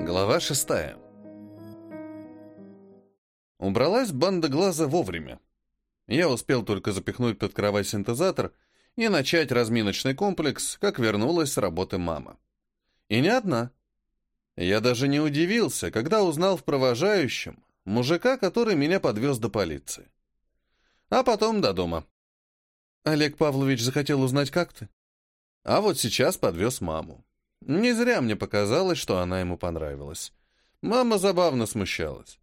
Глава шестая. Убралась банда глаза вовремя. Я успел только запихнуть под кровать синтезатор и начать разминочный комплекс, как вернулась с работы мама. И не одна. Я даже не удивился, когда узнал в провожающем мужика, который меня подвез до полиции. А потом до дома. Олег Павлович захотел узнать, как ты. А вот сейчас подвез маму. Не зря мне показалось, что она ему понравилась. Мама забавно смущалась.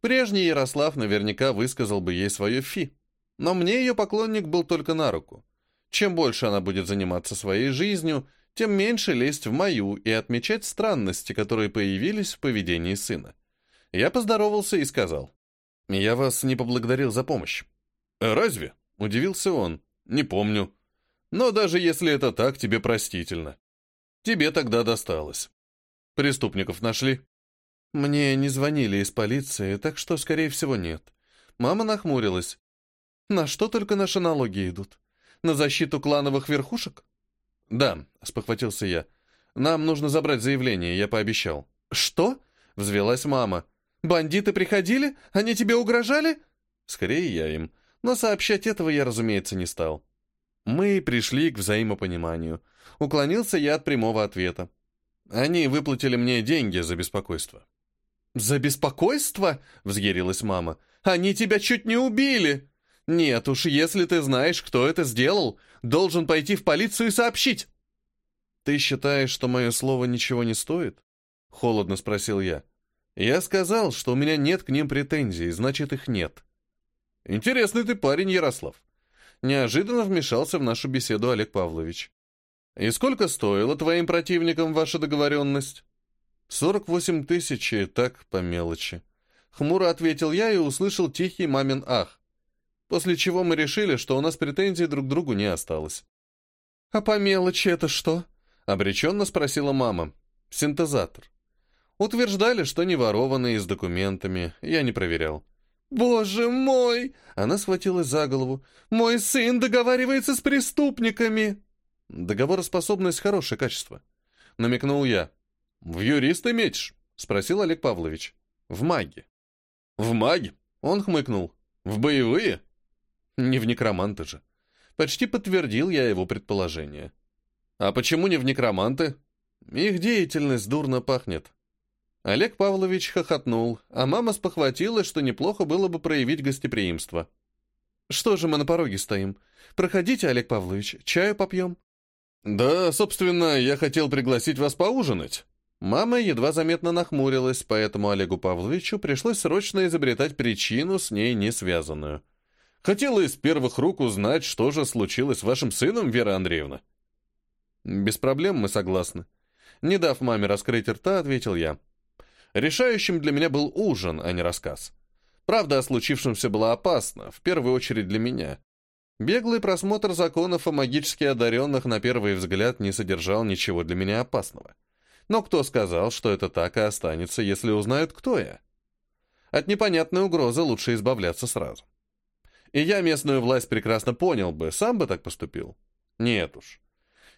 Прежний Ярослав наверняка высказал бы ей свое фи. Но мне ее поклонник был только на руку. Чем больше она будет заниматься своей жизнью, тем меньше лезть в мою и отмечать странности, которые появились в поведении сына. Я поздоровался и сказал. «Я вас не поблагодарил за помощь». «Разве?» — удивился он. «Не помню. Но даже если это так, тебе простительно. Тебе тогда досталось. Преступников нашли? Мне не звонили из полиции, так что, скорее всего, нет. Мама нахмурилась. На что только наши налоги идут? На защиту клановых верхушек? Да, спохватился я. Нам нужно забрать заявление, я пообещал. Что? Взвелась мама. Бандиты приходили? Они тебе угрожали? Скорее я им. Но сообщать этого я, разумеется, не стал. Мы пришли к взаимопониманию. Уклонился я от прямого ответа. Они выплатили мне деньги за беспокойство. «За беспокойство?» — взъярилась мама. «Они тебя чуть не убили!» «Нет уж, если ты знаешь, кто это сделал, должен пойти в полицию и сообщить!» «Ты считаешь, что мое слово ничего не стоит?» — холодно спросил я. «Я сказал, что у меня нет к ним претензий, значит, их нет». «Интересный ты парень, Ярослав неожиданно вмешался в нашу беседу Олег Павлович. «И сколько стоила твоим противникам ваша договоренность?» «Сорок восемь тысяч, и так по мелочи». Хмуро ответил я и услышал тихий мамин ах. После чего мы решили, что у нас претензий друг к другу не осталось. «А по мелочи это что?» — обреченно спросила мама. «Синтезатор». Утверждали, что не ворованные с документами, я не проверял. «Боже мой!» — она схватилась за голову. «Мой сын договаривается с преступниками!» «Договороспособность — хорошее качество», — намекнул я. «В юриста метишь?» — спросил Олег Павлович. «В маги». «В маги?» — он хмыкнул. «В боевые?» «Не в некроманты же». Почти подтвердил я его предположение. «А почему не в некроманты?» «Их деятельность дурно пахнет», Олег Павлович хохотнул, а мама спохватилась, что неплохо было бы проявить гостеприимство. «Что же мы на пороге стоим? Проходите, Олег Павлович, чаю попьем?» «Да, собственно, я хотел пригласить вас поужинать». Мама едва заметно нахмурилась, поэтому Олегу Павловичу пришлось срочно изобретать причину, с ней не связанную. «Хотела из первых рук узнать, что же случилось с вашим сыном, Вера Андреевна». «Без проблем, мы согласны». Не дав маме раскрыть рта, ответил я. Решающим для меня был ужин, а не рассказ. Правда о случившемся было опасно, в первую очередь для меня. Беглый просмотр законов о магически одаренных на первый взгляд не содержал ничего для меня опасного. Но кто сказал, что это так и останется, если узнают, кто я? От непонятной угрозы лучше избавляться сразу. И я местную власть прекрасно понял бы, сам бы так поступил. Нет уж.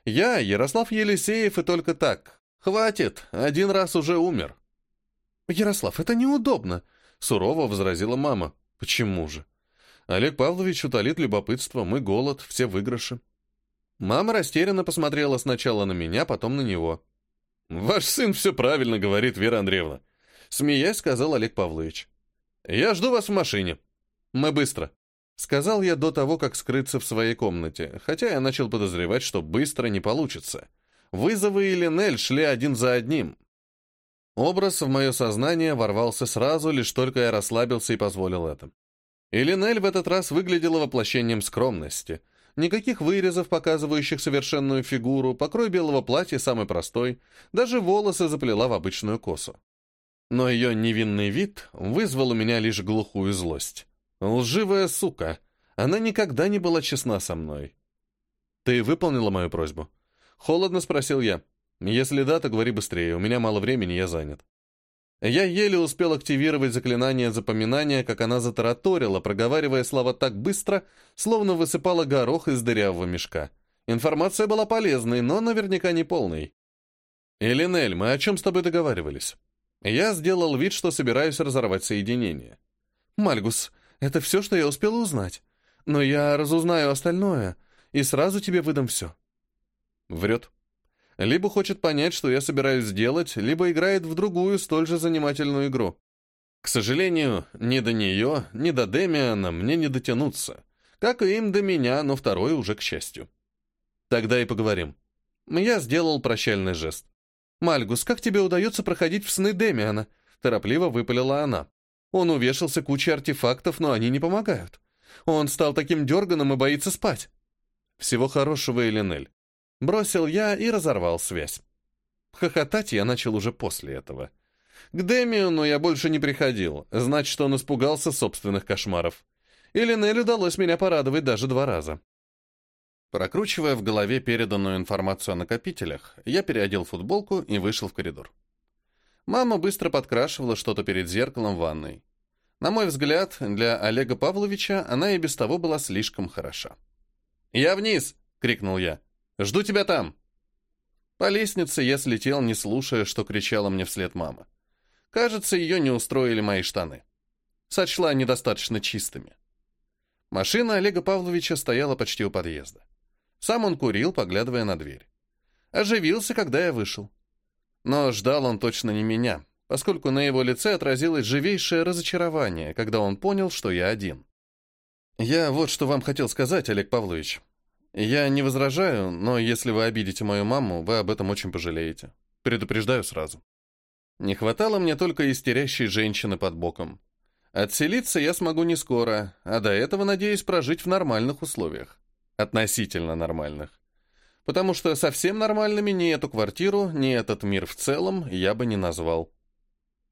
Я, Ярослав Елисеев, и только так. Хватит, один раз уже умер. «Ярослав, это неудобно», — сурово возразила мама. «Почему же?» Олег Павлович утолит любопытство, мы голод, все выигрыши. Мама растерянно посмотрела сначала на меня, потом на него. «Ваш сын все правильно говорит, Вера Андреевна», — смеясь сказал Олег Павлович. «Я жду вас в машине. Мы быстро», — сказал я до того, как скрыться в своей комнате, хотя я начал подозревать, что быстро не получится. Вызовы и Линель шли один за одним, Образ в мое сознание ворвался сразу, лишь только я расслабился и позволил это. Элинель в этот раз выглядела воплощением скромности. Никаких вырезов, показывающих совершенную фигуру, покрой белого платья самый простой, даже волосы заплела в обычную косу. Но ее невинный вид вызвал у меня лишь глухую злость. Лживая сука! Она никогда не была честна со мной. «Ты выполнила мою просьбу?» Холодно спросил я. Если да, то говори быстрее, у меня мало времени, я занят. Я еле успел активировать заклинание запоминания, как она затараторила, проговаривая слова так быстро, словно высыпала горох из дырявого мешка. Информация была полезной, но наверняка не полной. «Элинель, мы о чем с тобой договаривались?» Я сделал вид, что собираюсь разорвать соединение. «Мальгус, это все, что я успела узнать. Но я разузнаю остальное и сразу тебе выдам все». Врет. Либо хочет понять, что я собираюсь сделать, либо играет в другую, столь же занимательную игру. К сожалению, ни до нее, ни до Демиана мне не дотянуться. Как и им до меня, но второй уже к счастью. Тогда и поговорим. Я сделал прощальный жест. «Мальгус, как тебе удается проходить в сны Демиана?» Торопливо выпалила она. «Он увешался кучей артефактов, но они не помогают. Он стал таким дерганым и боится спать». «Всего хорошего, Эленель». Бросил я и разорвал связь. Хохотать я начал уже после этого. К Демиону я больше не приходил, значит, он испугался собственных кошмаров. И Линель удалось меня порадовать даже два раза. Прокручивая в голове переданную информацию о накопителях, я переодел футболку и вышел в коридор. Мама быстро подкрашивала что-то перед зеркалом в ванной. На мой взгляд, для Олега Павловича она и без того была слишком хороша. «Я вниз!» — крикнул я. «Жду тебя там!» По лестнице я слетел, не слушая, что кричала мне вслед мама. Кажется, ее не устроили мои штаны. Сочла недостаточно чистыми. Машина Олега Павловича стояла почти у подъезда. Сам он курил, поглядывая на дверь. Оживился, когда я вышел. Но ждал он точно не меня, поскольку на его лице отразилось живейшее разочарование, когда он понял, что я один. «Я вот что вам хотел сказать, Олег Павлович. Я не возражаю, но если вы обидите мою маму, вы об этом очень пожалеете. Предупреждаю сразу». Не хватало мне только истерящей женщины под боком. Отселиться я смогу не скоро, а до этого надеюсь прожить в нормальных условиях. Относительно нормальных. Потому что совсем нормальными ни эту квартиру, ни этот мир в целом я бы не назвал.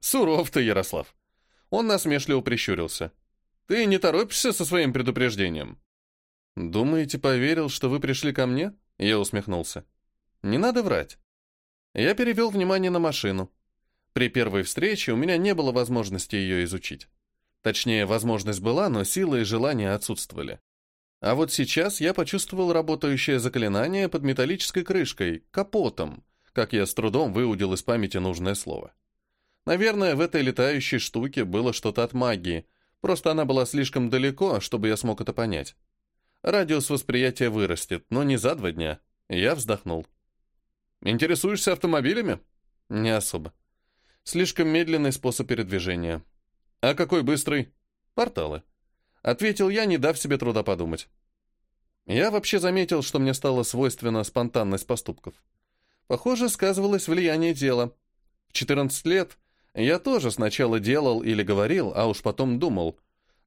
Суров ты, Ярослав. Он насмешливо прищурился. Ты не торопишься со своим предупреждением? Думаете, поверил, что вы пришли ко мне? Я усмехнулся. Не надо врать. Я перевел внимание на машину. При первой встрече у меня не было возможности ее изучить. Точнее, возможность была, но силы и желания отсутствовали. А вот сейчас я почувствовал работающее заклинание под металлической крышкой, капотом, как я с трудом выудил из памяти нужное слово. Наверное, в этой летающей штуке было что-то от магии, просто она была слишком далеко, чтобы я смог это понять. Радиус восприятия вырастет, но не за два дня. Я вздохнул. «Интересуешься автомобилями?» «Не особо. Слишком медленный способ передвижения. А какой быстрый? Порталы. Ответил я, не дав себе труда подумать. Я вообще заметил, что мне стало свойственна спонтанность поступков. Похоже, сказывалось влияние тела. В 14 лет я тоже сначала делал или говорил, а уж потом думал.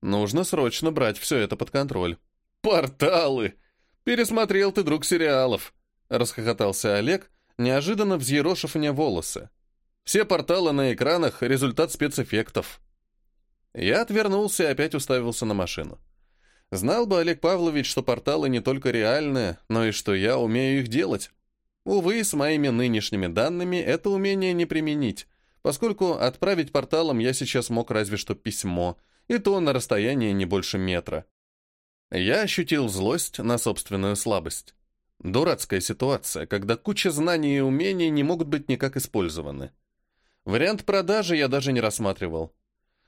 Нужно срочно брать все это под контроль. «Порталы! Пересмотрел ты, друг сериалов!» — расхохотался Олег, неожиданно взъерошив мне волосы. Все порталы на экранах — результат спецэффектов. Я отвернулся и опять уставился на машину. Знал бы Олег Павлович, что порталы не только реальные, но и что я умею их делать. Увы, с моими нынешними данными это умение не применить, поскольку отправить порталом я сейчас мог разве что письмо, и то на расстоянии не больше метра. Я ощутил злость на собственную слабость. Дурацкая ситуация, когда куча знаний и умений не могут быть никак использованы. Вариант продажи я даже не рассматривал.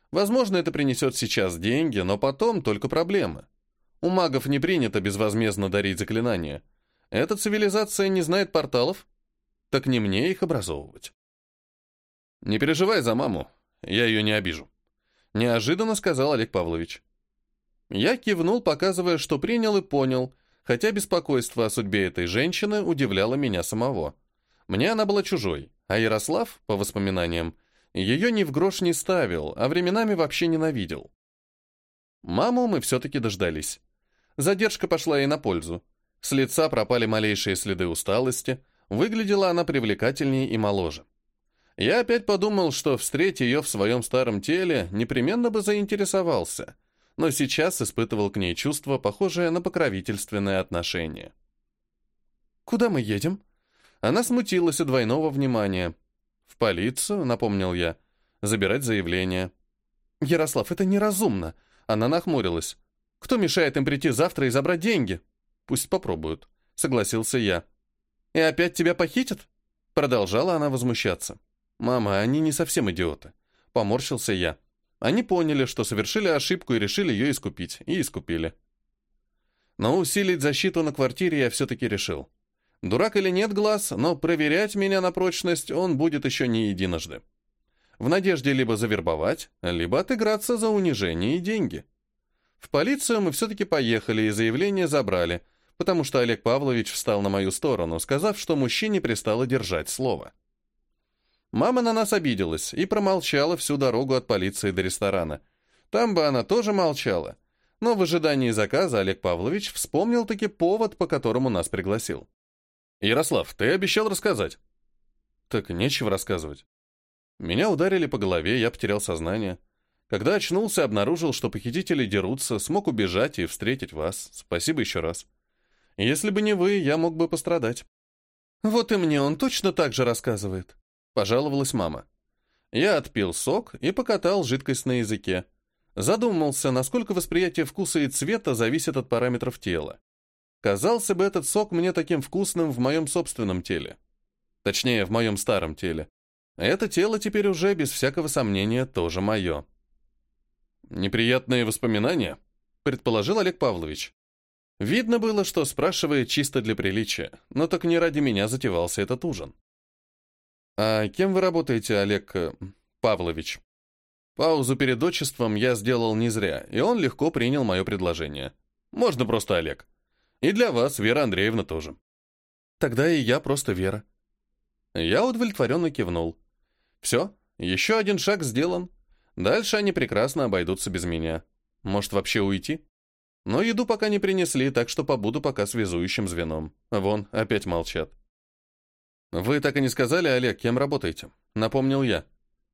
Возможно, это принесет сейчас деньги, но потом только проблемы. У магов не принято безвозмездно дарить заклинания. Эта цивилизация не знает порталов, так не мне их образовывать. «Не переживай за маму, я ее не обижу», — неожиданно сказал Олег Павлович. Я кивнул, показывая, что принял и понял, хотя беспокойство о судьбе этой женщины удивляло меня самого. Мне она была чужой. А Ярослав, по воспоминаниям, ее ни в грош не ставил, а временами вообще ненавидел. Маму мы все-таки дождались. Задержка пошла ей на пользу. С лица пропали малейшие следы усталости, выглядела она привлекательнее и моложе. Я опять подумал, что встреть ее в своем старом теле непременно бы заинтересовался, но сейчас испытывал к ней чувство, похожее на покровительственное отношение. «Куда мы едем?» Она смутилась от двойного внимания. «В полицию», — напомнил я, — «забирать заявление». «Ярослав, это неразумно», — она нахмурилась. «Кто мешает им прийти завтра и забрать деньги?» «Пусть попробуют», — согласился я. «И опять тебя похитят?» Продолжала она возмущаться. «Мама, они не совсем идиоты». Поморщился я. Они поняли, что совершили ошибку и решили ее искупить. И искупили. Но усилить защиту на квартире я все-таки решил. Дурак или нет глаз, но проверять меня на прочность он будет еще не единожды. В надежде либо завербовать, либо отыграться за унижение и деньги. В полицию мы все-таки поехали и заявление забрали, потому что Олег Павлович встал на мою сторону, сказав, что мужчине пристало держать слово. Мама на нас обиделась и промолчала всю дорогу от полиции до ресторана. Там бы она тоже молчала. Но в ожидании заказа Олег Павлович вспомнил таки повод, по которому нас пригласил. «Ярослав, ты обещал рассказать». «Так нечего рассказывать». Меня ударили по голове, я потерял сознание. Когда очнулся, обнаружил, что похитители дерутся, смог убежать и встретить вас. Спасибо еще раз. Если бы не вы, я мог бы пострадать. Вот и мне он точно так же рассказывает. Пожаловалась мама. Я отпил сок и покатал жидкость на языке. Задумался, насколько восприятие вкуса и цвета зависит от параметров тела. Казался бы этот сок мне таким вкусным в моем собственном теле. Точнее, в моем старом теле. Это тело теперь уже, без всякого сомнения, тоже мое. «Неприятные воспоминания?» — предположил Олег Павлович. Видно было, что спрашивает чисто для приличия, но так не ради меня затевался этот ужин. «А кем вы работаете, Олег э, Павлович?» Паузу перед отчеством я сделал не зря, и он легко принял мое предложение. Можно просто Олег. И для вас, Вера Андреевна, тоже. Тогда и я просто Вера. Я удовлетворенно кивнул. Все, еще один шаг сделан. Дальше они прекрасно обойдутся без меня. Может, вообще уйти? Но еду пока не принесли, так что побуду пока связующим звеном. Вон, опять молчат. «Вы так и не сказали, Олег, кем работаете?» Напомнил я.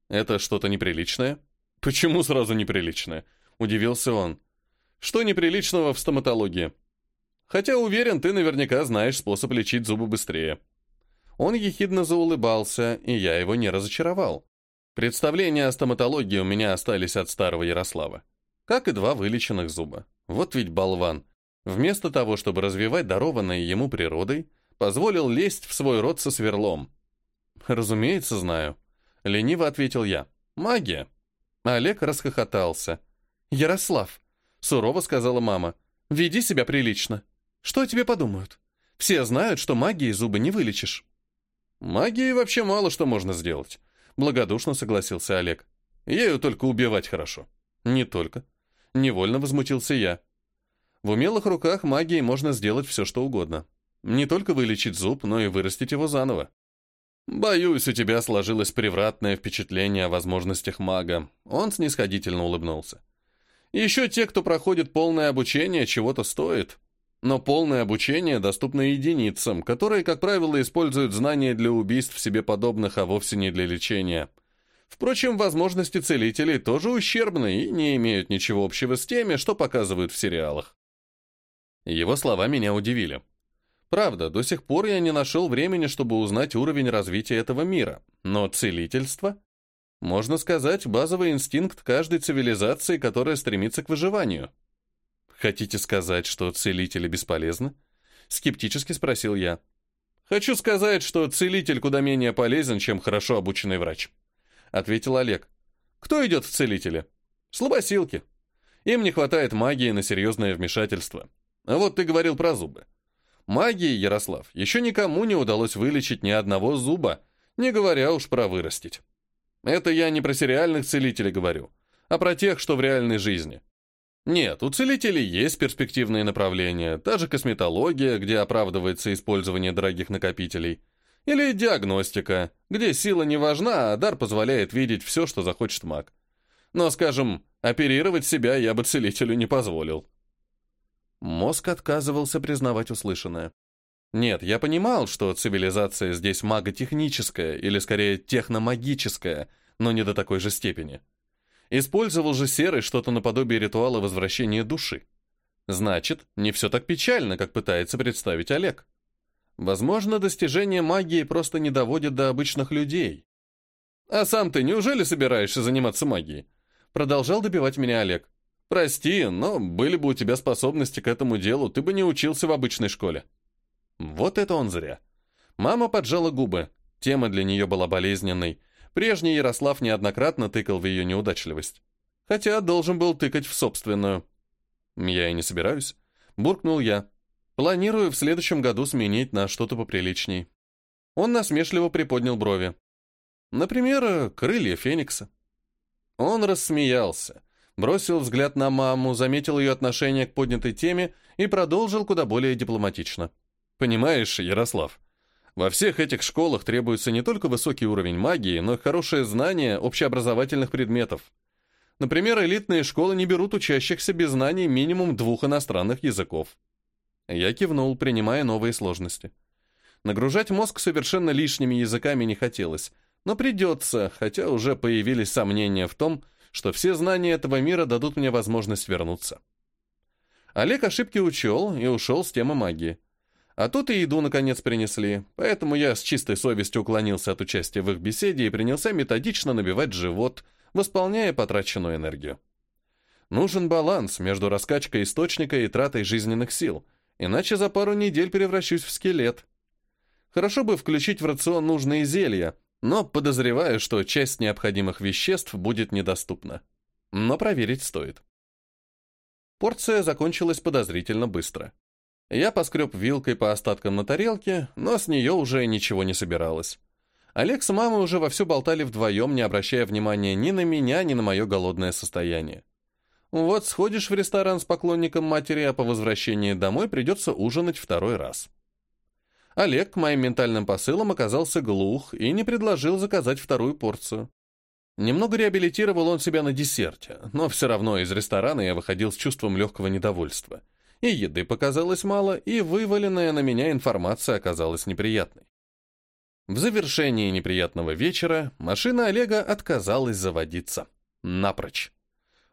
«Это что-то неприличное?» «Почему сразу неприличное?» Удивился он. «Что неприличного в стоматологии?» «Хотя уверен, ты наверняка знаешь способ лечить зубы быстрее». Он ехидно заулыбался, и я его не разочаровал. Представления о стоматологии у меня остались от старого Ярослава. Как и два вылеченных зуба. Вот ведь болван. Вместо того, чтобы развивать дарованное ему природой, позволил лезть в свой рот со сверлом. «Разумеется, знаю», — лениво ответил я. «Магия». Олег расхохотался. «Ярослав», — сурово сказала мама, — «веди себя прилично. Что о тебе подумают? Все знают, что магией зубы не вылечишь». «Магией вообще мало что можно сделать», — благодушно согласился Олег. «Ею только убивать хорошо». «Не только». Невольно возмутился я. В умелых руках магией можно сделать все, что угодно. Не только вылечить зуб, но и вырастить его заново. «Боюсь, у тебя сложилось превратное впечатление о возможностях мага». Он снисходительно улыбнулся. «Еще те, кто проходит полное обучение, чего-то стоит. Но полное обучение доступно единицам, которые, как правило, используют знания для убийств себе подобных, а вовсе не для лечения. Впрочем, возможности целителей тоже ущербны и не имеют ничего общего с теми, что показывают в сериалах». Его слова меня удивили. Правда, до сих пор я не нашел времени, чтобы узнать уровень развития этого мира. Но целительство? Можно сказать, базовый инстинкт каждой цивилизации, которая стремится к выживанию. Хотите сказать, что целители бесполезны? Скептически спросил я. Хочу сказать, что целитель куда менее полезен, чем хорошо обученный врач. Ответил Олег. Кто идет в целители? Слабосилки. Им не хватает магии на серьезное вмешательство. А вот ты говорил про зубы. Магией, Ярослав, еще никому не удалось вылечить ни одного зуба, не говоря уж про вырастить. Это я не про сериальных целителей говорю, а про тех, что в реальной жизни. Нет, у целителей есть перспективные направления, та же косметология, где оправдывается использование дорогих накопителей, или диагностика, где сила не важна, а дар позволяет видеть все, что захочет маг. Но, скажем, оперировать себя я бы целителю не позволил. Мозг отказывался признавать услышанное. Нет, я понимал, что цивилизация здесь маготехническая, или скорее техномагическая, но не до такой же степени. Использовал же Серый что-то наподобие ритуала возвращения души. Значит, не все так печально, как пытается представить Олег. Возможно, достижение магии просто не доводит до обычных людей. «А сам ты неужели собираешься заниматься магией?» Продолжал добивать меня Олег. Прости, но были бы у тебя способности к этому делу, ты бы не учился в обычной школе. Вот это он зря. Мама поджала губы. Тема для нее была болезненной. Прежний Ярослав неоднократно тыкал в ее неудачливость. Хотя должен был тыкать в собственную. «Я и не собираюсь», — буркнул я. «Планирую в следующем году сменить на что-то поприличней». Он насмешливо приподнял брови. «Например, крылья Феникса». Он рассмеялся, бросил взгляд на маму, заметил ее отношение к поднятой теме и продолжил куда более дипломатично. «Понимаешь, Ярослав, во всех этих школах требуется не только высокий уровень магии, но и хорошее знание общеобразовательных предметов. Например, элитные школы не берут учащихся без знаний минимум двух иностранных языков. Я кивнул, принимая новые сложности. Нагружать мозг совершенно лишними языками не хотелось, но придется, хотя уже появились сомнения в том, что все знания этого мира дадут мне возможность вернуться. Олег ошибки учел и ушел с темы магии. А тут и еду, наконец, принесли, поэтому я с чистой совестью уклонился от участия в их беседе и принялся методично набивать живот, восполняя потраченную энергию. Нужен баланс между раскачкой источника и тратой жизненных сил, иначе за пару недель превращусь в скелет. Хорошо бы включить в рацион нужные зелья, но подозреваю, что часть необходимых веществ будет недоступна. Но проверить стоит. Порция закончилась подозрительно быстро. Я поскреб вилкой по остаткам на тарелке, но с нее уже ничего не собиралось. Олег с мамой уже вовсю болтали вдвоем, не обращая внимания ни на меня, ни на мое голодное состояние. Вот сходишь в ресторан с поклонником матери, а по возвращении домой придется ужинать второй раз. Олег к моим ментальным посылам оказался глух и не предложил заказать вторую порцию. Немного реабилитировал он себя на десерте, но все равно из ресторана я выходил с чувством легкого недовольства – и еды показалось мало, и вываленная на меня информация оказалась неприятной. В завершении неприятного вечера машина Олега отказалась заводиться. Напрочь.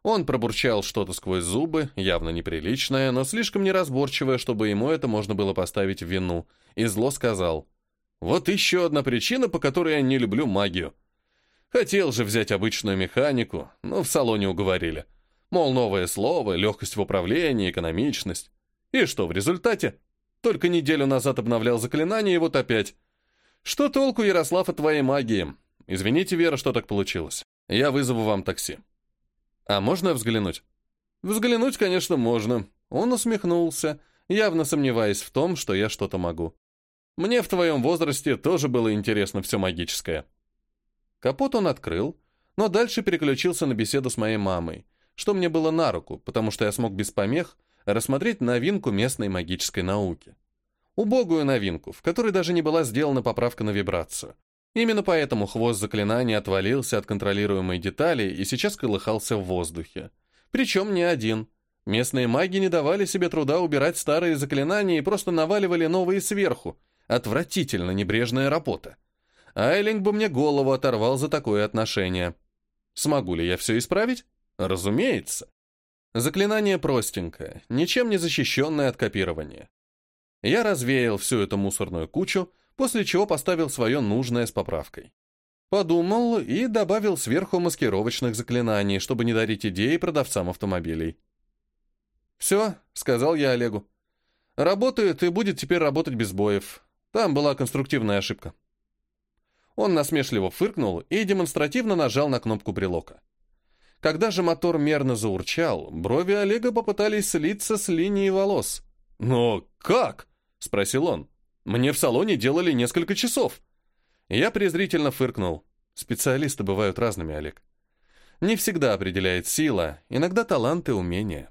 Он пробурчал что-то сквозь зубы, явно неприличное, но слишком неразборчивое, чтобы ему это можно было поставить в вину, и зло сказал, «Вот еще одна причина, по которой я не люблю магию. Хотел же взять обычную механику, но в салоне уговорили. Мол, новое слово, легкость в управлении, экономичность. И что в результате? Только неделю назад обновлял заклинание, и вот опять. Что толку, Ярослав, от твоей магии? Извините, Вера, что так получилось. Я вызову вам такси. А можно взглянуть? Взглянуть, конечно, можно. Он усмехнулся, явно сомневаясь в том, что я что-то могу. Мне в твоем возрасте тоже было интересно все магическое. Капот он открыл, но дальше переключился на беседу с моей мамой, что мне было на руку, потому что я смог без помех рассмотреть новинку местной магической науки. Убогую новинку, в которой даже не была сделана поправка на вибрацию. Именно поэтому хвост заклинания отвалился от контролируемой детали и сейчас колыхался в воздухе. Причем не один. Местные маги не давали себе труда убирать старые заклинания и просто наваливали новые сверху. Отвратительно небрежная работа. Айлинг бы мне голову оторвал за такое отношение. Смогу ли я все исправить? Разумеется. Заклинание простенькое, ничем не защищенное от копирования. Я развеял всю эту мусорную кучу, после чего поставил свое нужное с поправкой. Подумал и добавил сверху маскировочных заклинаний, чтобы не дарить идеи продавцам автомобилей. «Все», — сказал я Олегу. «Работает и будет теперь работать без боев. Там была конструктивная ошибка». Он насмешливо фыркнул и демонстративно нажал на кнопку брелока. Когда же мотор мерно заурчал, брови Олега попытались слиться с линией волос. «Но как?» — спросил он. «Мне в салоне делали несколько часов». Я презрительно фыркнул. Специалисты бывают разными, Олег. Не всегда определяет сила, иногда талант и умения.